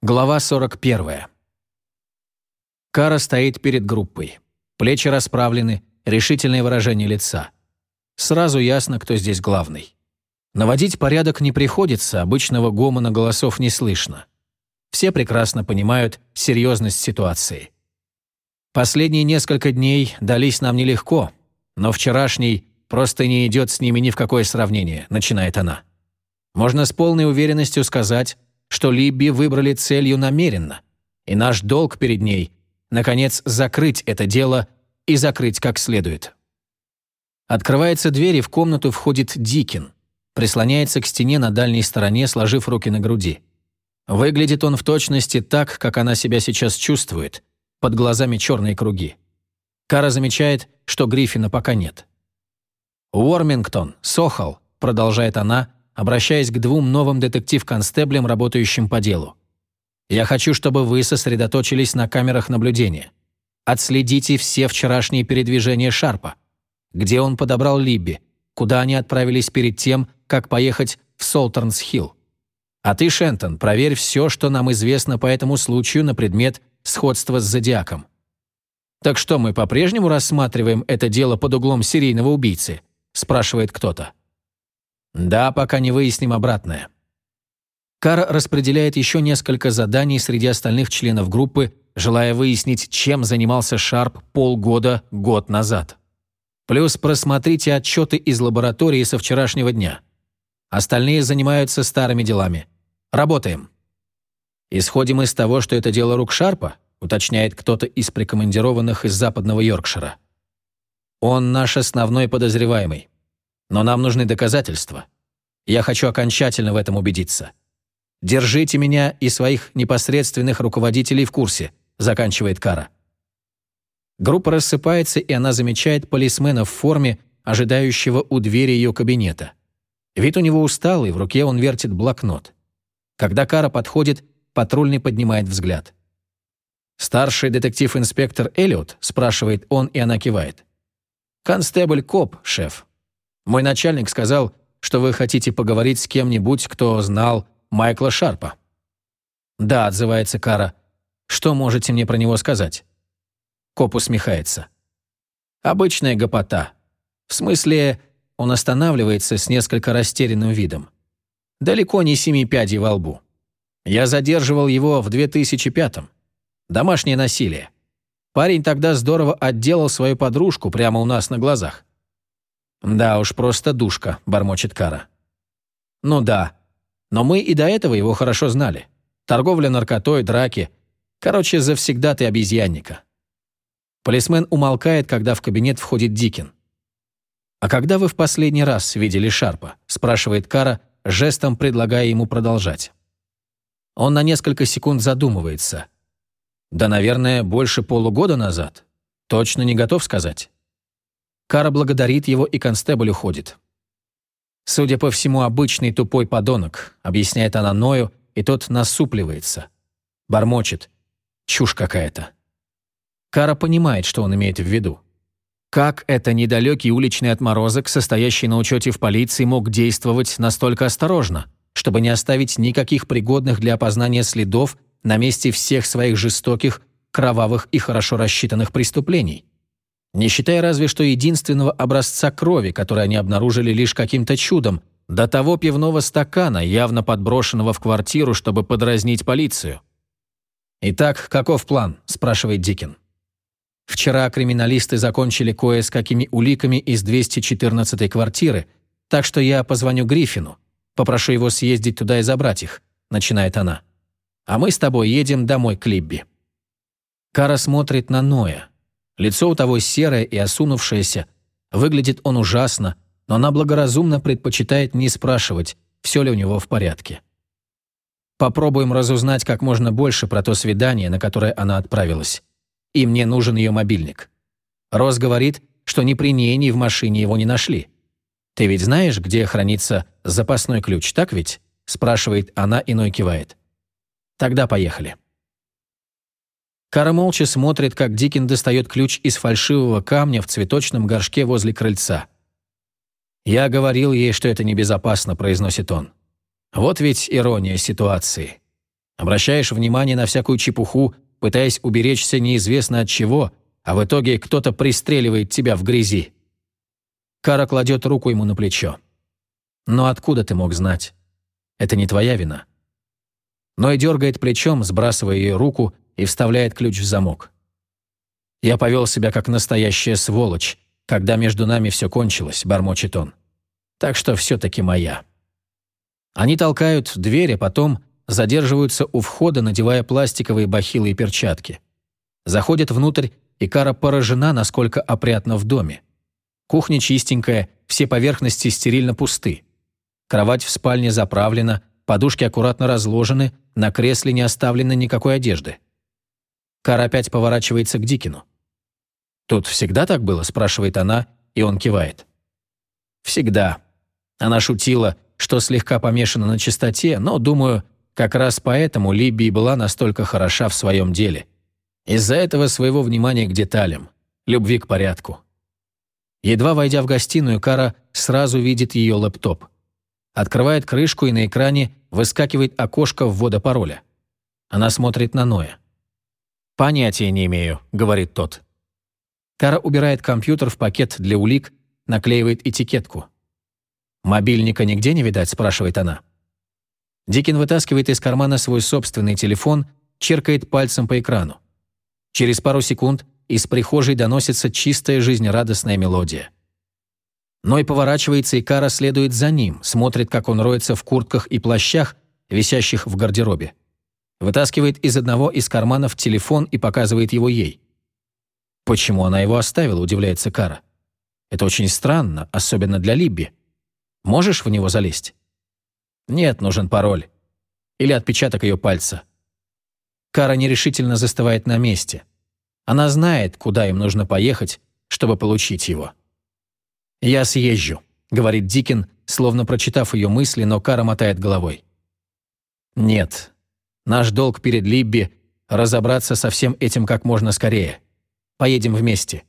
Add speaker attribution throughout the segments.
Speaker 1: Глава 41. Кара стоит перед группой. Плечи расправлены, решительное выражение лица. Сразу ясно, кто здесь главный. Наводить порядок не приходится, обычного гомона голосов не слышно. Все прекрасно понимают серьезность ситуации. Последние несколько дней дались нам нелегко, но вчерашний просто не идет с ними ни в какое сравнение, начинает она. Можно с полной уверенностью сказать, что Либби выбрали целью намеренно, и наш долг перед ней – наконец закрыть это дело и закрыть как следует. Открывается дверь, и в комнату входит Дикин. Прислоняется к стене на дальней стороне, сложив руки на груди. Выглядит он в точности так, как она себя сейчас чувствует. Под глазами черные круги. Кара замечает, что Гриффина пока нет. «Уормингтон, Сохал», — продолжает она, обращаясь к двум новым детектив-констеблям, работающим по делу. «Я хочу, чтобы вы сосредоточились на камерах наблюдения. Отследите все вчерашние передвижения Шарпа. Где он подобрал Либби, куда они отправились перед тем, как поехать в Солтернс-Хилл. А ты, Шентон, проверь все, что нам известно по этому случаю на предмет сходства с Зодиаком. «Так что, мы по-прежнему рассматриваем это дело под углом серийного убийцы?» – спрашивает кто-то. Да, пока не выясним обратное. Кара распределяет еще несколько заданий среди остальных членов группы, желая выяснить, чем занимался Шарп полгода, год назад. Плюс просмотрите отчеты из лаборатории со вчерашнего дня. Остальные занимаются старыми делами. Работаем. Исходим из того, что это дело рук Шарпа, уточняет кто-то из прикомандированных из западного Йоркшира. Он наш основной подозреваемый. Но нам нужны доказательства. Я хочу окончательно в этом убедиться. Держите меня и своих непосредственных руководителей в курсе», заканчивает Кара. Группа рассыпается, и она замечает полисмена в форме, ожидающего у двери ее кабинета. Вид у него усталый, в руке он вертит блокнот. Когда Кара подходит, патрульный поднимает взгляд. «Старший детектив-инспектор Эллиот?» – спрашивает он, и она кивает. «Констебль Коп, шеф. Мой начальник сказал, что вы хотите поговорить с кем-нибудь, кто знал Майкла Шарпа». «Да», — отзывается Кара. «Что можете мне про него сказать?» Коп усмехается. «Обычная гопота. В смысле, он останавливается с несколько растерянным видом. Далеко не семи пядей во лбу. Я задерживал его в 2005-м. Домашнее насилие. Парень тогда здорово отделал свою подружку прямо у нас на глазах. «Да уж, просто душка», — бормочет Кара. «Ну да. Но мы и до этого его хорошо знали. Торговля наркотой, драки. Короче, завсегда ты обезьянника». Полисмен умолкает, когда в кабинет входит Дикин. «А когда вы в последний раз видели Шарпа?» – спрашивает Кара, жестом предлагая ему продолжать. Он на несколько секунд задумывается. «Да, наверное, больше полугода назад. Точно не готов сказать». Кара благодарит его, и констебль уходит. «Судя по всему, обычный тупой подонок», — объясняет она Ною, и тот насупливается. Бормочет. Чушь какая-то. Кара понимает, что он имеет в виду. Как это недалекий уличный отморозок, состоящий на учете в полиции, мог действовать настолько осторожно, чтобы не оставить никаких пригодных для опознания следов на месте всех своих жестоких, кровавых и хорошо рассчитанных преступлений? Не считая разве что единственного образца крови, который они обнаружили лишь каким-то чудом, до того пивного стакана, явно подброшенного в квартиру, чтобы подразнить полицию. «Итак, каков план?» – спрашивает Дикин. «Вчера криминалисты закончили кое с какими уликами из 214-й квартиры, так что я позвоню Гриффину, попрошу его съездить туда и забрать их», – начинает она. «А мы с тобой едем домой к Либби». Кара смотрит на Ноя. Лицо у того серое и осунувшееся. Выглядит он ужасно, но она благоразумно предпочитает не спрашивать, все ли у него в порядке. Попробуем разузнать как можно больше про то свидание, на которое она отправилась. И мне нужен ее мобильник. Рос говорит, что ни при ней, ни в машине его не нашли. «Ты ведь знаешь, где хранится запасной ключ, так ведь?» спрашивает она, иной кивает. «Тогда поехали». Кара молча смотрит, как Дикин достает ключ из фальшивого камня в цветочном горшке возле крыльца. «Я говорил ей, что это небезопасно», — произносит он. «Вот ведь ирония ситуации. Обращаешь внимание на всякую чепуху, пытаясь уберечься неизвестно от чего, а в итоге кто-то пристреливает тебя в грязи. Кара кладет руку ему на плечо. «Но откуда ты мог знать? Это не твоя вина». Ной дергает плечом, сбрасывая ее руку и вставляет ключ в замок. «Я повел себя как настоящая сволочь, когда между нами все кончилось», — бормочет он. «Так что все-таки моя». Они толкают дверь, а потом задерживаются у входа, надевая пластиковые бахилы и перчатки. Заходят внутрь, и Кара поражена, насколько опрятно в доме. Кухня чистенькая, все поверхности стерильно пусты. Кровать в спальне заправлена, подушки аккуратно разложены, на кресле не оставлено никакой одежды. Кара опять поворачивается к Дикину. «Тут всегда так было?» – спрашивает она, и он кивает. «Всегда». Она шутила, что слегка помешана на чистоте, но, думаю, как раз поэтому Либби была настолько хороша в своем деле. Из-за этого своего внимания к деталям, любви к порядку. Едва войдя в гостиную, Кара сразу видит ее лэптоп. Открывает крышку, и на экране выскакивает окошко ввода пароля. Она смотрит на Ноя. «Понятия не имею», — говорит тот. Кара убирает компьютер в пакет для улик, наклеивает этикетку. «Мобильника нигде не видать?» – спрашивает она. Дикин вытаскивает из кармана свой собственный телефон, черкает пальцем по экрану. Через пару секунд из прихожей доносится чистая жизнерадостная мелодия. Ной поворачивается, и Кара следует за ним, смотрит, как он роется в куртках и плащах, висящих в гардеробе. Вытаскивает из одного из карманов телефон и показывает его ей. Почему она его оставила, удивляется Кара. Это очень странно, особенно для Либби. Можешь в него залезть? Нет, нужен пароль. Или отпечаток ее пальца. Кара нерешительно застывает на месте. Она знает, куда им нужно поехать, чтобы получить его. «Я съезжу», — говорит Дикин, словно прочитав ее мысли, но Кара мотает головой. «Нет. Наш долг перед Либби — разобраться со всем этим как можно скорее. Поедем вместе.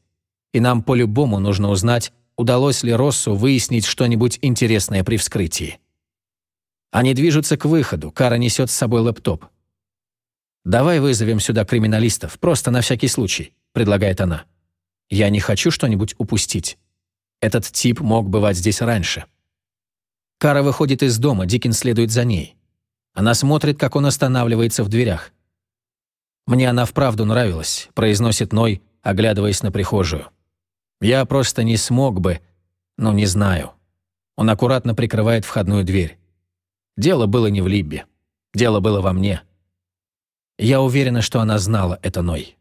Speaker 1: И нам по-любому нужно узнать, удалось ли Россу выяснить что-нибудь интересное при вскрытии. Они движутся к выходу, Кара несет с собой лэптоп. «Давай вызовем сюда криминалистов, просто на всякий случай», — предлагает она. «Я не хочу что-нибудь упустить. Этот тип мог бывать здесь раньше». Кара выходит из дома, Дикин следует за ней. Она смотрит, как он останавливается в дверях. «Мне она вправду нравилась», — произносит Ной, оглядываясь на прихожую. «Я просто не смог бы, ну, не знаю». Он аккуратно прикрывает входную дверь. Дело было не в Либбе. Дело было во мне. Я уверена, что она знала это Ной.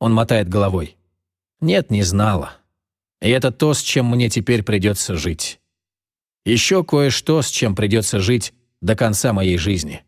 Speaker 1: Он мотает головой. Нет, не знала. И это то, с чем мне теперь придется жить. Еще кое-что, с чем придется жить до конца моей жизни.